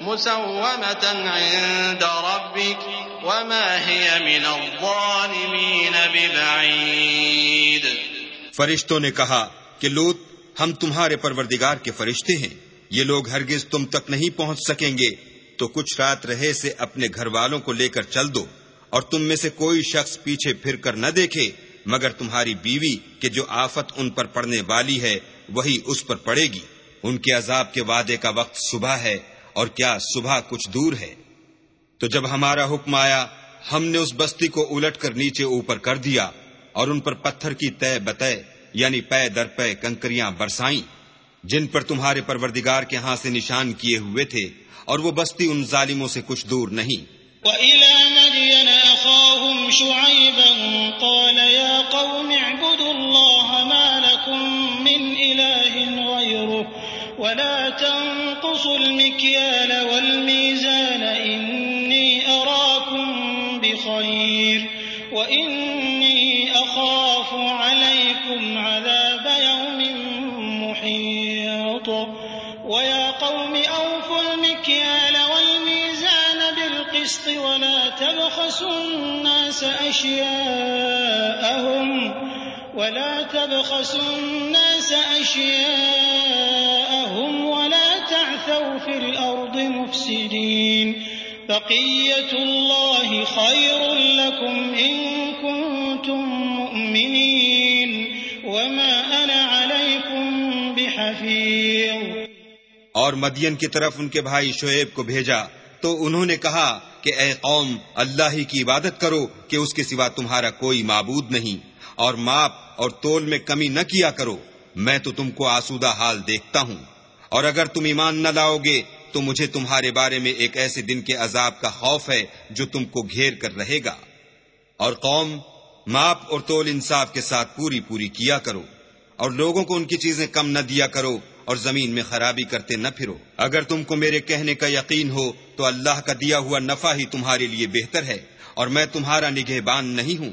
مسومة عند ربك وما هي من الظالمين ببعيد. فرشتوں نے کہا کہ لوت، ہم تمہارے پروردگار کے فرشتے ہیں۔ یہ لوگ ہرگز تم تک نہیں پہنچ سکیں گے۔ تو کچھ رات رہے سے اپنے گھر والوں کو لے کر چل دو اور تم میں سے کوئی شخص پیچھے پھر کر نہ دیکھے، مگر تمہاری بیوی کہ جو آفت ان پر پڑنے والی ہے، وہی اس پر پڑے گی۔ ان کے عذاب کے وعدے کا وقت صبح ہے۔ اور کیا صبح کچھ دور ہے؟ تو جب ہمارا حکم آیا، ہم نے اس بستی کو الٹ کر نیچے اوپر کر دیا اور ان پر پتھر کی طے بتے یعنی پے در پے کنکریاں برسائیں، جن پر تمہارے پروردگار کے ہاں سے نشان کیے ہوئے تھے، اور وہ بستی ان ظالموں سے کچھ دور نہیں۔ وَإِلَى مَدْيَنَ أَخَاهُمْ شُعَيْبًا قَالَ يَا قَوْمِ اعْبُدُوا اللَّهَ مَا لَكُمْ مِنْ إِلَٰهٍ غَيْرُهُ وَلَا تَنقُصُوا الْمِكْيَالَ وَالْمِيزَانَ إِنِّي أَرَاكُمْ بِخَيْرٍ وَإِنِّي أَخَافُ عَلَيْكُمْ عَذَابَ يَوْمٍ مُحِيطٍ وَيَا قَوْمِ أَوْفُوا الْمِكْيَالَ وَالْمِيزَانَ بِالْقِسْطِ وَلَا تَبْخَسُوا النَّاسَ أَشْيَاءَهُمْ ولا تبخسوا الناس أشياءهم ولا تعثوا في الأرض مفسدين. بقية الله خير لكم إن كنتم مؤمنين. وما أنا عليكم بحفيظ. اور مدین کی طرف ان کے بھائی شعیب کو بھیجا، تو انہوں نے کہا کہ اے قوم، اللہ ہی کی عبادت کرو کہ اس کے سوا تمہارا کوئی معبود نہیں۔ اور ماپ اور تول میں کمی نہ کیا کرو۔ میں تو تم کو آسودہ حال دیکھتا ہوں۔ اور اگر تم ایمان نہ لاؤ گے تو مجھے تمہارے بارے میں ایک ایسے دن کے عذاب کا خوف ہے جو تم کو گھیر کر رہے گا۔ اور قوم، ماپ اور تول انصاف کے ساتھ پوری پوری کیا کرو۔ اور لوگوں کو ان کی چیزیں کم نہ دیا کرو اور زمین میں خرابی کرتے نہ پھرو۔ اگر تم کو میرے کہنے کا یقین ہو، تو اللہ کا دیا ہوا نفع ہی تمہارے لیے بہتر ہے۔ اور میں تمہارا نگہبان نہیں ہوں۔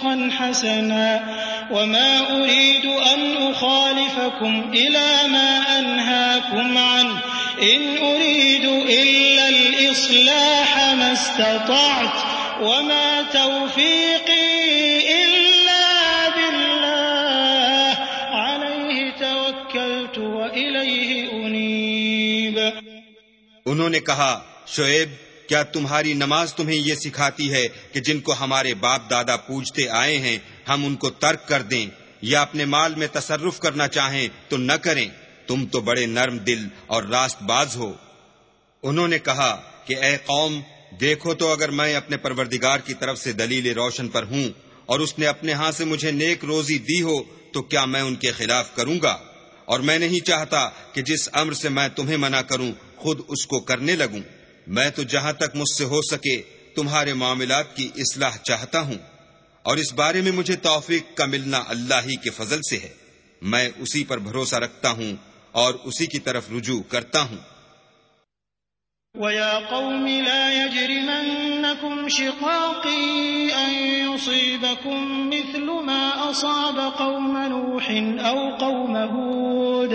رزقا حسنا وما أريد أن أخالفكم إلى ما أنهاكم عنه. إن أريد إلا الإصلاح ما استطعت وما توفيقي إلا بالله. عليه توكلت وإليه أنيب. انہوں نے کہا، شعیب کیا تمہاری نماز تمہیں یہ سکھاتی ہے کہ جن کو ہمارے باپ دادا پوجتے آئے ہیں، ہم ان کو ترک کر دیں یا اپنے مال میں تصرف کرنا چاہیں تو نہ کریں۔ تم تو بڑے نرم دل اور راست باز ہو۔ انہوں نے کہا کہ اے قوم، دیکھو تو اگر میں اپنے پروردگار کی طرف سے دلیل روشن پر ہوں اور اس نے اپنے ہاں سے مجھے نیک روزی دی ہو، تو کیا میں ان کے خلاف کروں گا؟ اور میں نہیں چاہتا کہ جس امر سے میں تمہیں منع کروں، خود اس کو کرنے لگوں۔ میں تو جہاں تک مجھ سے ہو سکے تمہارے معاملات کی اصلاح چاہتا ہوں، اور اس بارے میں مجھے توفیق کا ملنا اللہ ہی کے فضل سے ہے۔ میں اسی پر بھروسہ رکھتا ہوں اور اسی کی طرف رجوع کرتا ہوں۔ ويا قوم لا يجرمنكم شقاقي أن يصيبكم مثل ما أصاب قوم نوح أو قوم هود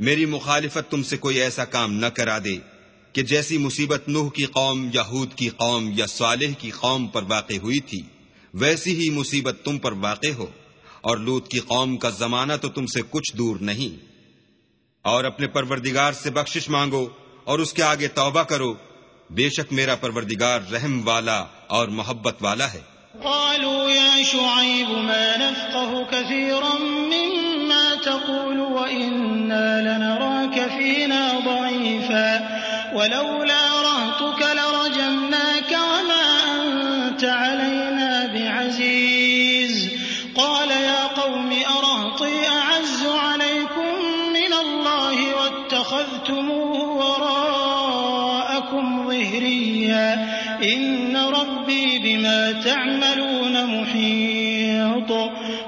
میری مخالفت تم سے کوئی ایسا کام نہ کرا دے کہ جیسی مصیبت نوح کی قوم یا ہود کی قوم یا صالح کی قوم پر واقع ہوئی تھی، ویسی ہی مصیبت تم پر واقع ہو۔ اور لوت کی قوم کا زمانہ تو تم سے کچھ دور نہیں۔ اور اپنے پروردگار سے بخشش مانگو اور اس کے آگے توبہ کرو۔ بے شک میرا پروردگار رحم والا اور محبت والا ہے۔ قالوا يا شعيب ما نفقه كثيرا مما تقول وإنا لنراك فينا ضعيفا ولولا رهتك لرجمناك وما أنت علينا بعزيز. قال يا قوم أرهطي أعز عليكم من الله واتخذتموه وراءكم ظهريا. إن بما تعملون محيط.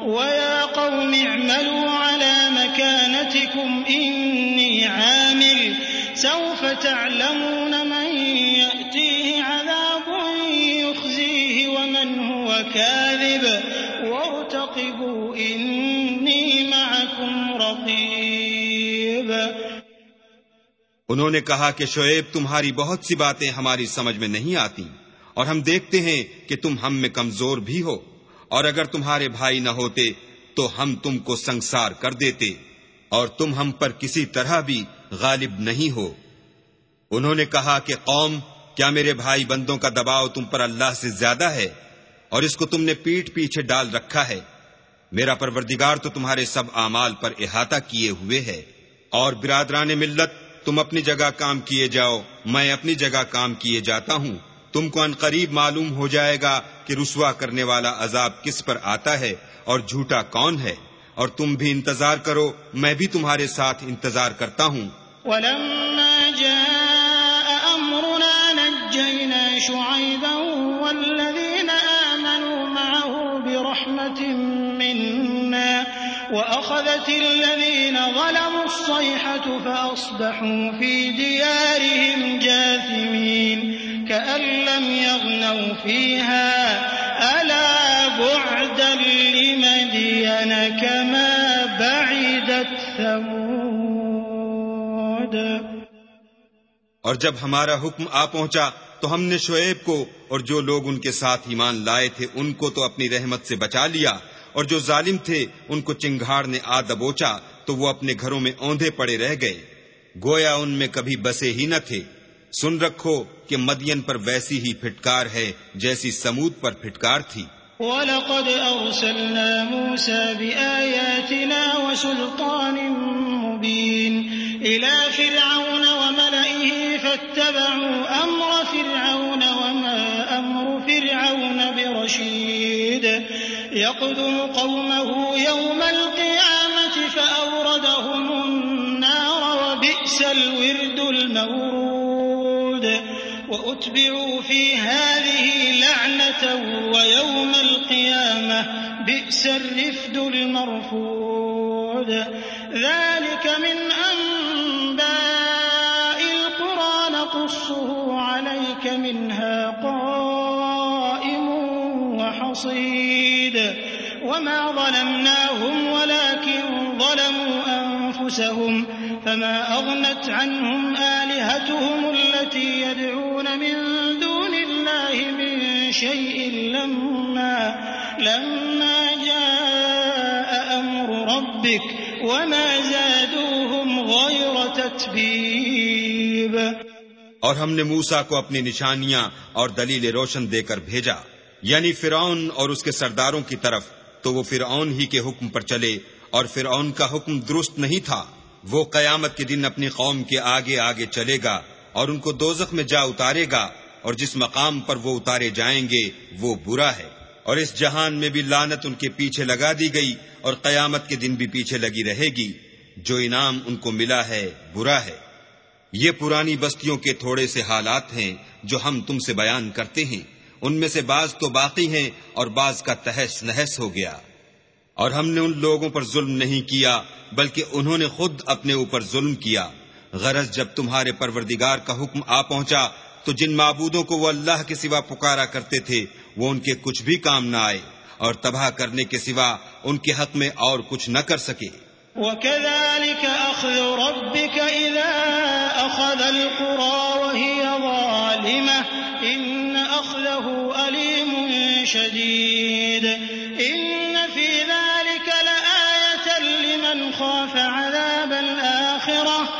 ويا قوم اعملوا على مكانتكم إني عامل. سوف تعلمون من يأتيه عذاب يخزيه ومن هو كاذب. وارتقبوا إني معكم رقيب. انہوں نے کہا کہ شعیب تمہاری بہت سی باتیں ہماری سمجھ میں نہیں آتی اور ہم دیکھتے ہیں کہ تم ہم میں کمزور بھی ہو، اور اگر تمہارے بھائی نہ ہوتے تو ہم تم کو سنسار کر دیتے، اور تم ہم پر کسی طرح بھی غالب نہیں ہو۔ انہوں نے کہا کہ قوم، کیا میرے بھائی بندوں کا دباؤ تم پر اللہ سے زیادہ ہے؟ اور اس کو تم نے پیٹ پیچھے ڈال رکھا ہے۔ میرا پروردگار تو تمہارے سب اعمال پر احاطہ کیے ہوئے ہے۔ اور برادران ملت، تم اپنی جگہ کام کیے جاؤ، میں اپنی جگہ کام کیے جاتا ہوں۔ تم کو ان قریب معلوم ہو جائے گا کہ رسوا کرنے والا عذاب کس پر آتا ہے اور جھوٹا کون ہے۔ اور تم بھی انتظار کرو، میں بھی تمہارے ساتھ انتظار کرتا ہوں۔ ولما جاء أمرنا نجينا شعيبا والذين آمنوا معه برحمة منا وأخذت الذين ظلموا الصيحة فأصبحوا في ديارهم جاثمين كأن لم يغنوا فيها. ألا بعدا لمدين كما بعدت ثمود. اور جب ہمارا حکم آ پہنچا تو ہم نے شعیب کو اور جو لوگ ان کے ساتھ ایمان لائے تھے ان کو تو اپنی رحمت سے بچا لیا، اور جو ظالم تھے ان کو چنگھاڑ نے آ دبوچا تو وہ اپنے گھروں میں اوندے پڑے رہ گئے۔ گویا ان میں کبھی بسے ہی نہ تھے۔ سن رکھو کہ مدین پر ویسی ہی پھٹکار ہے جیسی سمود پر پھٹکار تھی۔ وَلَقَدْ أَرْسَلْنَا مُوسَى بِآيَاتِنَا وَسُلْطَانٍ مُبِينٍ إِلَى فِرْعَوْنَ وَمَلَئِهِ فَاتَّبَعُوا أَمْرَ فِرْعَوْنَ وَمَا أَمْرُ فِرْعَوْنَ بِرَشِيدٍ يَقْدُمُ قَوْمَهُ يَوْمَ الْقِيَامَةِ فَأَوْرَدَهُمُ النَّارَ وَبِئْسَ الْوِرْدُ الْمَوْرُودُ وَأُتْبِعُوا فِي هَٰذِهِ لَعْنَةً وَيَوْمَ الْقِيَامَةِ بِئْسَ الرِّفْدُ الْمَرْفُودُ ذَٰلِكَ مِنْ أَنبَاءِ الْقُرَىٰ نَقُصُّهُ عَلَيْكَ مِنْهَا قَائِمٌ وَحَصِيدٌ. وما ظلمناهم ولكن ظلموا أنفسهم فما أغنت عنهم آلهتهم التي يدعون شيء لما, لما جاء أمر ربك وما زادوهم غير تتبيب. اور ہم نے موسا کو اپنی نشانیاں اور دلیل روشن دے کر بھیجا یعنی فرعون اور اس کے سرداروں کی طرف تو وہ فرعون ہی کے حکم پر چلے اور فرعون کا حکم درست نہیں تھا۔ وہ قیامت کے دن اپنی قوم کے آگے آگے چلے گا اور ان کو دوزخ میں جا اتارے گا۔ اور جس مقام پر وہ اتارے جائیں گے، وہ برا ہے۔ اور اس جہان میں بھی لانت ان کے پیچھے لگا دی گئی اور قیامت کے دن بھی پیچھے لگی رہے گی۔ جو انعام ان کو ملا ہے، برا ہے۔ یہ پرانی بستیوں کے تھوڑے سے حالات ہیں جو ہم تم سے بیان کرتے ہیں۔ ان میں سے بعض تو باقی ہیں اور بعض کا تہس نہس ہو گیا۔ اور ہم نے ان لوگوں پر ظلم نہیں کیا، بلکہ انہوں نے خود اپنے اوپر ظلم کیا۔ غرض جب تمہارے پروردگار کا حکم آ پہنچا تو جن معبودوں کو وہ اللہ کے سوا پکارا کرتے تھے، وہ ان کے کچھ بھی کام نہ آئے اور تباہ کرنے کے سوا ان کے حق میں اور کچھ نہ کر سکے۔ وكذلك أخذ ربك إذا أخذ القرى وهي ظالمة إن أخذه أليم شديد إن في ذلك لآية لمن خاف عذاب الآخرة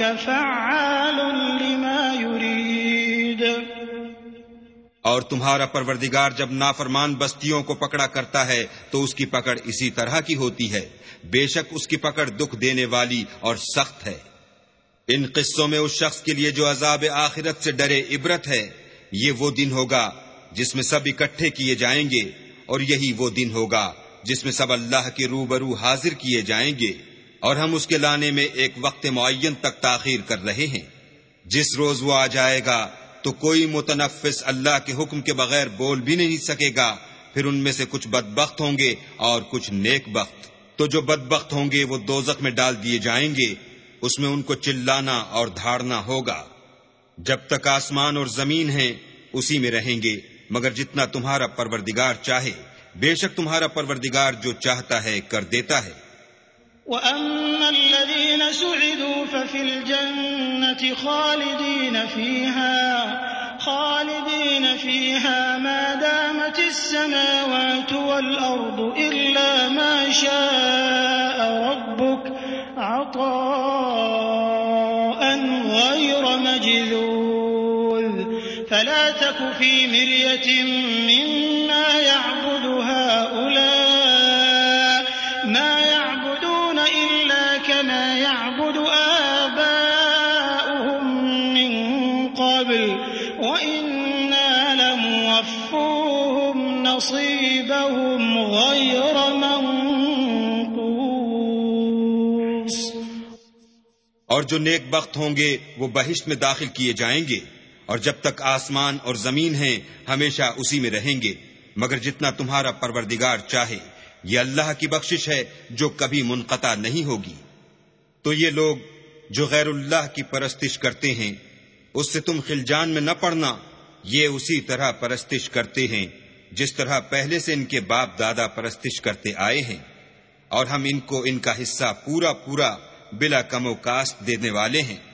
ربك فعال لما يريد. اور تمہارا پروردگار جب نافرمان بستیوں کو پکڑا کرتا ہے، تو اس کی پکڑ اسی طرح کی ہوتی ہے۔ بے شک اس کی پکڑ دکھ دینے والی اور سخت ہے۔ ان قصوں میں اس شخص کے لیے جو عذاب آخرت سے ڈرے عبرت ہے، یہ وہ دن ہوگا جس میں سب اکٹھے کیے جائیں گے، اور یہی وہ دن ہوگا جس میں سب اللہ کے روبرو حاضر کیے جائیں گے۔ اور ہم اس کے لانے میں ایک وقت معین تک تاخیر کر رہے ہیں۔ جس روز وہ آ جائے گا تو کوئی متنفس اللہ کے حکم کے بغیر بول بھی نہیں سکے گا۔ پھر ان میں سے کچھ بدبخت ہوں گے اور کچھ نیک بخت۔ تو جو بدبخت ہوں گے وہ دوزخ میں ڈال دیے جائیں گے۔ اس میں ان کو چلانا اور دھاڑنا ہوگا۔ جب تک آسمان اور زمین ہیں، اسی میں رہیں گے۔ مگر جتنا تمہارا پروردگار چاہے، بے شک تمہارا پروردگار جو چاہتا ہے کر دیتا ہے۔ وأما الذين سعدوا ففي الجنة خالدين فيها خالدين فيها ما دامت السماوات والأرض إلا ما شاء ربك عطاء فلا تك في مرية مما يعبد هؤلاء كما يعبد آباؤهم من قبل وإنا لموفوهم نصيبهم غير منقوص. اور جو نیک بخت ہوں گے وہ بہشت میں داخل کیے جائیں گے اور جب تک آسمان اور زمین ہیں ہمیشہ اسی میں رہیں گے، مگر جتنا تمہارا پروردگار چاہے، یہ اللہ کی بخشش ہے جو کبھی منقطع نہیں ہوگی۔ تو یہ لوگ جو غیر اللہ کی پرستش کرتے ہیں، اس سے تم خلجان میں نہ پڑنا۔ یہ اسی طرح پرستش کرتے ہیں، جس طرح پہلے سے ان کے باپ دادا پرستش کرتے آئے ہیں۔ اور ہم ان کو ان کا حصہ پورا پورا بلا کم و کاسٹ دینے والے ہیں۔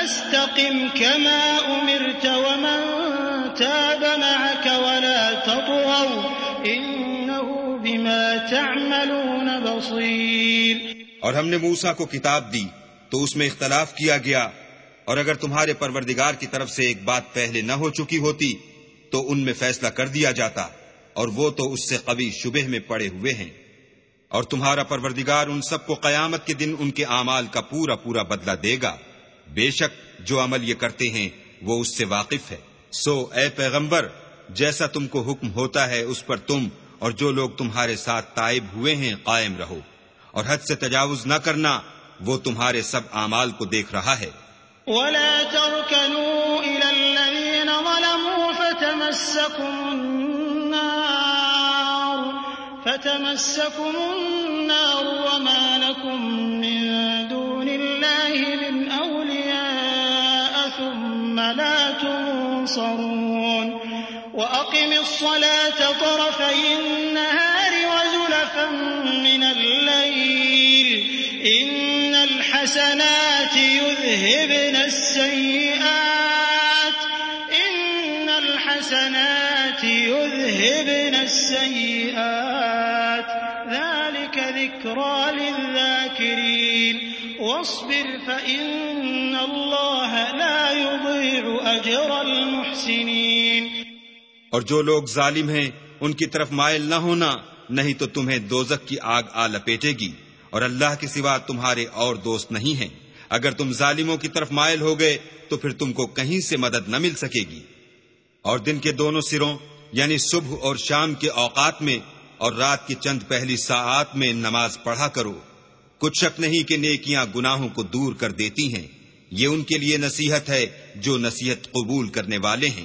فاستقم كما أمرت ومن تاب معك ولا تطغوا إنه بما تعملون بصير. اور ہم نے موسا کو کتاب دی، تو اس میں اختلاف کیا گیا۔ اور اگر تمہارے پروردگار کی طرف سے ایک بات پہلے نہ ہو چکی ہوتی، تو ان میں فیصلہ کر دیا جاتا۔ اور وہ تو اس سے قبی شبہ میں پڑے ہوئے ہیں۔ اور تمہارا پروردگار ان سب کو قیامت کے دن ان کے اعمال کا پورا پورا بدلہ دے گا۔ بے شک جو عمل یہ کرتے ہیں وہ اس سے واقف ہے۔ سو اے پیغمبر، جیسا تم کو حکم ہوتا ہے اس پر تم اور جو لوگ تمہارے ساتھ تائب ہوئے ہیں قائم رہو۔ اور حد سے تجاوز نہ کرنا، وہ تمہارے سب اعمال کو دیکھ رہا ہے۔ ولا تركنوا إلى الذين ظلموا فتمسكم النار فتمسكم النار وما لكم من ثم لا تنصرون وأقم الصلاة طرفي النهار وزلفا من الليل إن الحسنات يذهبن السيئات إن الحسنات يذهبن السيئات ذلك ذكرى للذاكرين واصبر فإن الله لا يضيع أجر المحسنين. اور جو لوگ ظالم ہیں، ان کی طرف مائل نہ ہونا، نہیں تو تمہیں دوزک کی آگ آ لپیٹے گی، اور اللہ کے سوا تمہارے اور دوست نہیں ہیں۔ اگر تم ظالموں کی طرف مائل ہو گئے، تو پھر تم کو کہیں سے مدد نہ مل سکے گی۔ اور دن کے دونوں سروں یعنی صبح اور شام کے اوقات میں، اور رات کی چند پہلی ساعت میں نماز پڑھا کرو۔ کچھ شک نہیں کہ نیکیاں گناہوں کو دور کر دیتی ہیں۔ یہ ان کے لیے نصیحت ہے جو نصیحت قبول کرنے والے ہیں۔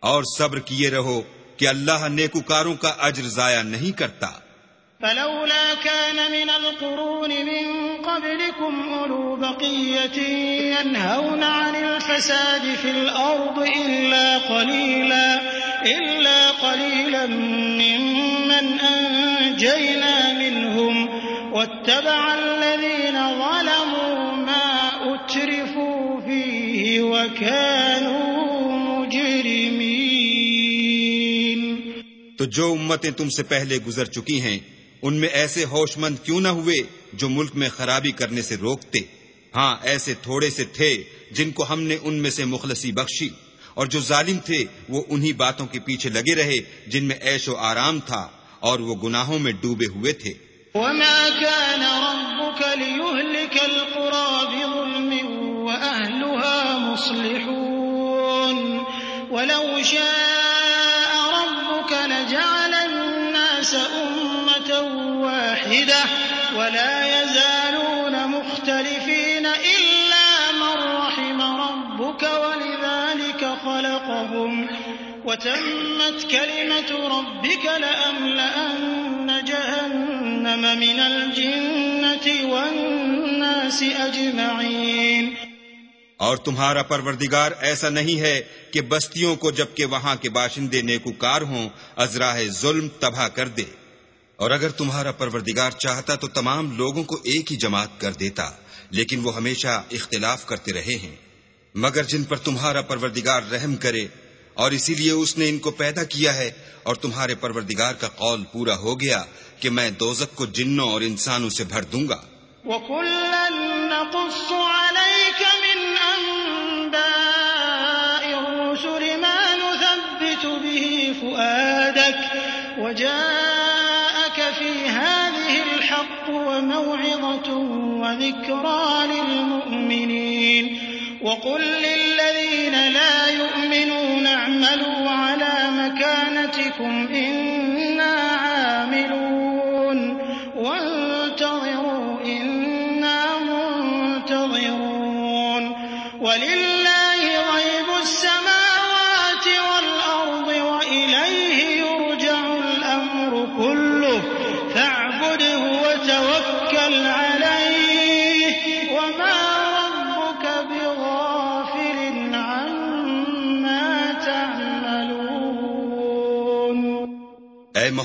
اور صبر کیے رہو کہ اللہ نیکوکاروں کا اجر ضائع نہیں کرتا۔ فلولا كان من القرون من قبلكم أولو بقية ينهون عن الفساد في الأرض إلا قليلا, إلا قليلا ممن أنجينا منهم. واتبع الذين ظلموا ما أترفوا فيه وكانوا تو جو امتیں تم سے پہلے گزر چکی ہیں، ان میں ایسے ہوش مند کیوں نہ ہوئے جو ملک میں خرابی کرنے سے روکتے؟ ہاں ایسے تھوڑے سے تھے جن کو ہم نے ان میں سے مخلصی بخشی، اور جو ظالم تھے وہ انہی باتوں کے پیچھے لگے رہے جن میں ایش و آرام تھا اور وہ گناہوں میں ڈوبے ہوئے تھے۔ وما كان ربك ليهلك القرى بظلم وأهلها مصلحون. ولو شاء ربك لجعل الناس أمة واحدة ولا يزالون مختلفين إلا من رحم ربك ولذلك خلقهم. وتمت كلمة ربك لأملأن جهنم من الجنة والناس أجمعين. اور تمہارا پروردگار ایسا نہیں ہے کہ بستیوں کو جبکہ وہاں کے باشندے نیکوکار ہوں، ازراہ ظلم تباہ کر دے۔ اور اگر تمہارا پروردگار چاہتا تو تمام لوگوں کو ایک ہی جماعت کر دیتا، لیکن وہ ہمیشہ اختلاف کرتے رہے ہیں۔ مگر جن پر تمہارا پروردگار رحم کرے اور اسی لیے اس نے ان کو پیدا کیا ہے اور تمہارے پروردگار کا قول پورا ہو گیا کہ میں دوزک کو جنوں اور انسانوں سے بھر دوں گا۔ وجاءك في هذه الحق وموعظة اعملوا على مكانتكم إن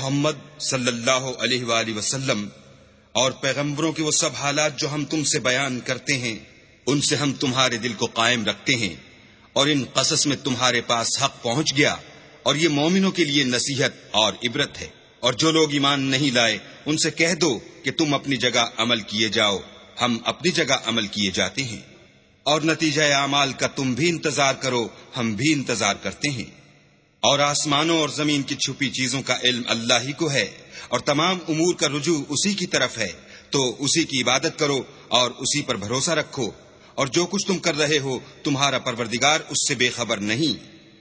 محمد صلی اللہ علیہ وآلہ وسلم اور پیغمبروں کے وہ سب حالات جو ہم تم سے بیان کرتے ہیں، ان سے ہم تمہارے دل کو قائم رکھتے ہیں اور ان قصص میں تمہارے پاس حق پہنچ گیا اور یہ مومنوں کے لیے نصیحت اور عبرت ہے۔ اور جو لوگ ایمان نہیں لائے، ان سے کہہ دو کہ تم اپنی جگہ عمل کیے جاؤ، ہم اپنی جگہ عمل کیے جاتے ہیں۔ اور نتیجہ اعمال کا تم بھی انتظار کرو، ہم بھی انتظار کرتے ہیں۔ اور آسمانوں اور زمین کی چھپی چیزوں کا علم اللہ ہی کو ہے اور تمام امور کا رجوع اسی کی طرف ہے، تو اسی کی عبادت کرو اور اسی پر بھروسہ رکھو اور جو کچھ تم کر رہے ہو، تمہارا پروردگار اس سے بے خبر نہیں۔